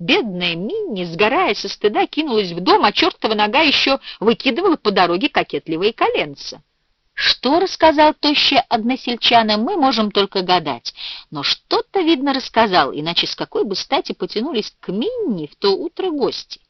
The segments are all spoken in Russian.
Бедная Минни, сгорая со стыда, кинулась в дом, а чертова нога еще выкидывала по дороге кокетливые коленца. Что рассказал тощий односельчана, мы можем только гадать. Но что-то, видно, рассказал, иначе с какой бы стати потянулись к Минни в то утро гости.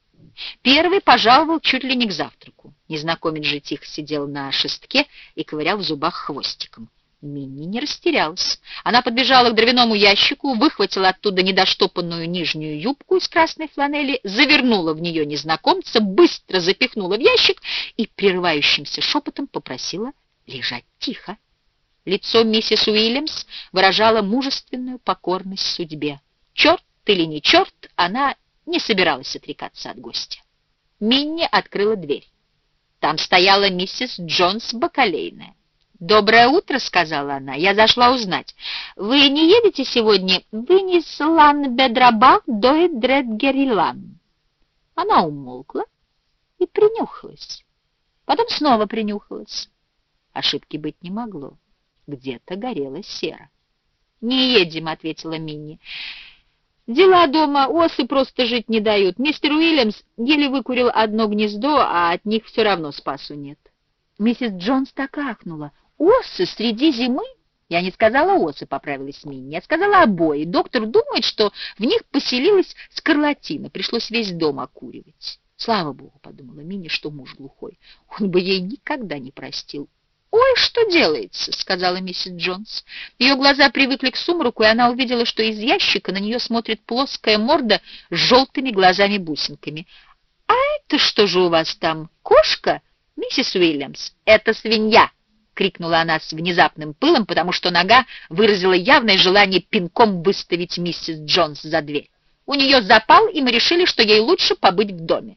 Первый пожаловал чуть ли не к завтраку. Незнакомец же тихо сидел на шестке и ковырял в зубах хвостиком. Минни не растерялась. Она подбежала к дровяному ящику, выхватила оттуда недоштопанную нижнюю юбку из красной фланели, завернула в нее незнакомца, быстро запихнула в ящик и прерывающимся шепотом попросила лежать тихо. Лицо миссис Уильямс выражало мужественную покорность судьбе. Черт или не черт, она не собиралась отрекаться от гостя. Минни открыла дверь. Там стояла миссис Джонс Бакалейная. «Доброе утро», — сказала она. «Я зашла узнать. Вы не едете сегодня в Инислан Бедраба до Дредгерилан?» Она умолкла и принюхалась. Потом снова принюхалась. Ошибки быть не могло. Где-то горела сера. «Не едем», — ответила Минни. «Дела дома, осы просто жить не дают. Мистер Уильямс еле выкурил одно гнездо, а от них все равно спасу нет». Миссис Джонс так ахнула. Осы среди зимы? Я не сказала осы, поправилась Минни. Я сказала обои. Доктор думает, что в них поселилась скарлатина. Пришлось весь дом окуривать. Слава богу, подумала Минни, что муж глухой. Он бы ей никогда не простил. «Ой, что делается!» — сказала миссис Джонс. Ее глаза привыкли к сумраку, и она увидела, что из ящика на нее смотрит плоская морда с желтыми глазами-бусинками. «А это что же у вас там, кошка?» «Миссис Уильямс, это свинья!» Крикнула она с внезапным пылом, потому что нога выразила явное желание пинком выставить миссис Джонс за дверь. У нее запал, и мы решили, что ей лучше побыть в доме.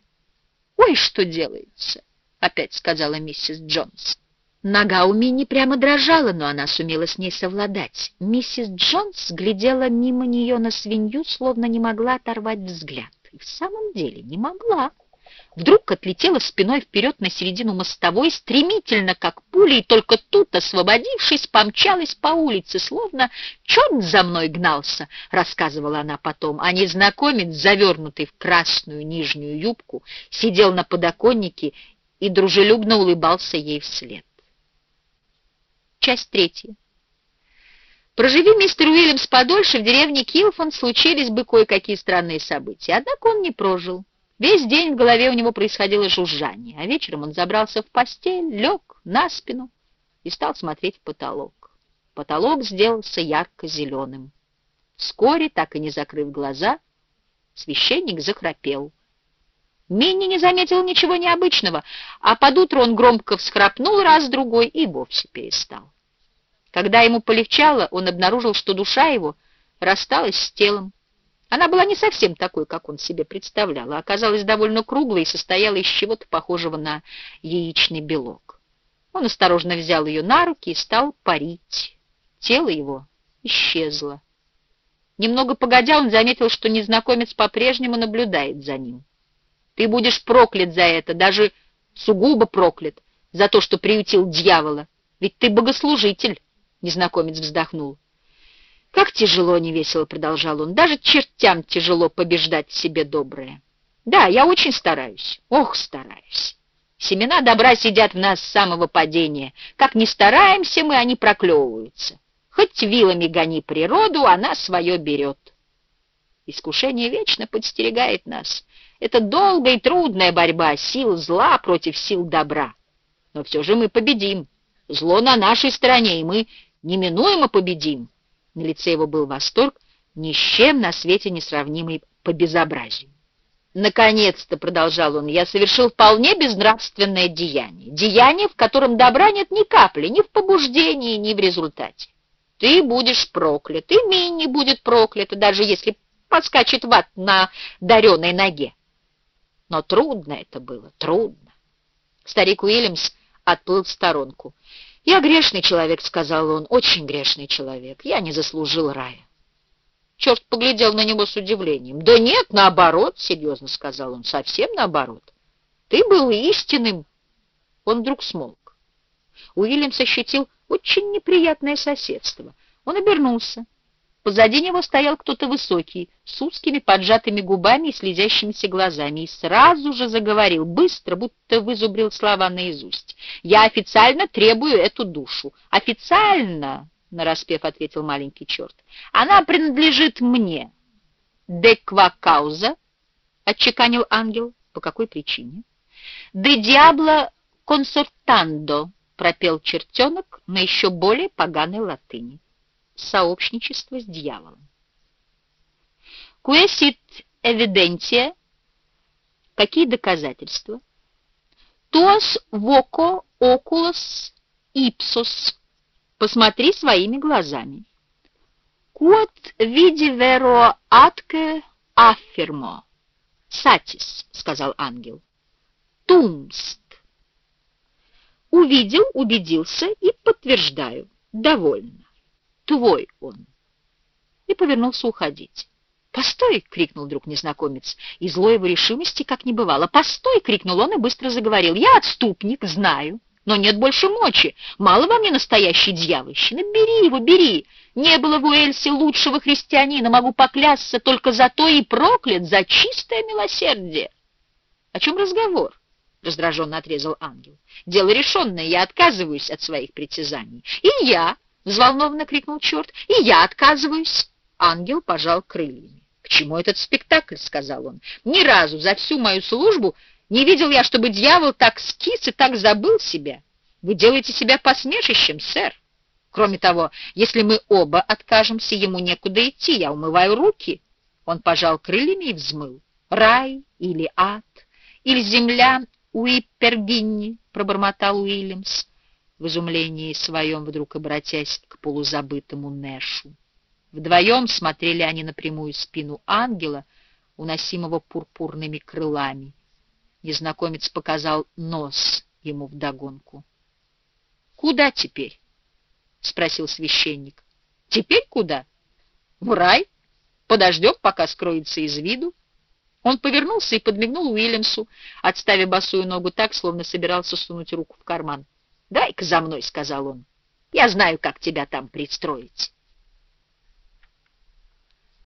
«Ой, что делается!» — опять сказала миссис Джонс. Нога у Мини прямо дрожала, но она сумела с ней совладать. Миссис Джонс глядела мимо нее на свинью, словно не могла оторвать взгляд. И в самом деле не могла вдруг отлетела спиной вперед на середину мостовой, стремительно, как пуля, и только тут, освободившись, помчалась по улице, словно черт за мной гнался, рассказывала она потом, а незнакомец, завернутый в красную нижнюю юбку, сидел на подоконнике и дружелюбно улыбался ей вслед. Часть третья. Проживи мистер Уильямс подольше, в деревне Килфон случились бы кое-какие странные события, однако он не прожил. Весь день в голове у него происходило жужжание, а вечером он забрался в постель, лег на спину и стал смотреть в потолок. Потолок сделался ярко-зеленым. Вскоре, так и не закрыв глаза, священник захрапел. Минни не заметил ничего необычного, а под утро он громко всхрапнул раз-другой и вовсе перестал. Когда ему полегчало, он обнаружил, что душа его рассталась с телом. Она была не совсем такой, как он себе представлял, а оказалась довольно круглой и состояла из чего-то похожего на яичный белок. Он осторожно взял ее на руки и стал парить. Тело его исчезло. Немного погодя, он заметил, что незнакомец по-прежнему наблюдает за ним. «Ты будешь проклят за это, даже сугубо проклят, за то, что приютил дьявола. Ведь ты богослужитель», — незнакомец вздохнул. «Как тяжело!» — невесело продолжал он. «Даже чертям тяжело побеждать себе доброе. Да, я очень стараюсь. Ох, стараюсь. Семена добра сидят в нас с самого падения. Как ни стараемся мы, они проклевываются. Хоть вилами гони природу, она свое берет. Искушение вечно подстерегает нас. Это долгая и трудная борьба сил зла против сил добра. Но все же мы победим. Зло на нашей стороне, и мы неминуемо победим. На лице его был восторг, ни с чем на свете не сравнимый по безобразию. «Наконец-то», — продолжал он, — «я совершил вполне безнравственное деяние. Деяние, в котором добра нет ни капли, ни в побуждении, ни в результате. Ты будешь проклят, и Минни будет проклята, даже если подскачет в ад на дареной ноге. Но трудно это было, трудно. Старик Уильямс отплыл в сторонку. «Я грешный человек», — сказал он, — «очень грешный человек. Я не заслужил рая». Черт поглядел на него с удивлением. «Да нет, наоборот», — серьезно сказал он, — «совсем наоборот. Ты был истинным». Он вдруг смолк. Уильямс ощутил очень неприятное соседство. Он обернулся. Позади него стоял кто-то высокий, с узкими поджатыми губами и слезящимися глазами, и сразу же заговорил, быстро, будто вызубрил слова наизусть. «Я официально требую эту душу». «Официально?» — нараспев ответил маленький черт. «Она принадлежит мне». «Де ква кауза?» — отчеканил ангел. «По какой причине?» «Де диабло консортандо», — пропел чертенок на еще более поганой латыни сообщничество с дьяволом. Куэсит эвиденция. Какие доказательства? Туас воко окулос ипсос. Посмотри своими глазами. Куот види веро атке аффирмо. Сатис, сказал ангел. Тумст. Увидел, убедился и подтверждаю. Довольно твой он!» И повернулся уходить. «Постой!» — крикнул вдруг незнакомец, и злой его решимости как не бывало. «Постой!» — крикнул он и быстро заговорил. «Я отступник, знаю, но нет больше мочи. Мало во мне настоящей дьявольщины. Бери его, бери! Не было в Уэльсе лучшего христианина, могу поклясться, только за то и проклят, за чистое милосердие!» «О чем разговор?» — раздраженно отрезал ангел. «Дело решенное, я отказываюсь от своих притязаний. И я, — взволнованно крикнул черт. «И я отказываюсь!» Ангел пожал крыльями. «К чему этот спектакль?» — сказал он. «Ни разу за всю мою службу не видел я, чтобы дьявол так скис и так забыл себя. Вы делаете себя посмешищем, сэр. Кроме того, если мы оба откажемся, ему некуда идти, я умываю руки». Он пожал крыльями и взмыл. «Рай или ад, или земля Уиппергинни», — пробормотал Уильямс в изумлении своем вдруг обратясь к полузабытому Нэшу. Вдвоем смотрели они на прямую спину ангела, уносимого пурпурными крылами. Незнакомец показал нос ему вдогонку. — Куда теперь? — спросил священник. — Теперь куда? — В рай. Подождем, пока скроется из виду. Он повернулся и подмигнул Уильямсу, отставив босую ногу так, словно собирался сунуть руку в карман. «Дай-ка за мной», — сказал он. «Я знаю, как тебя там пристроить».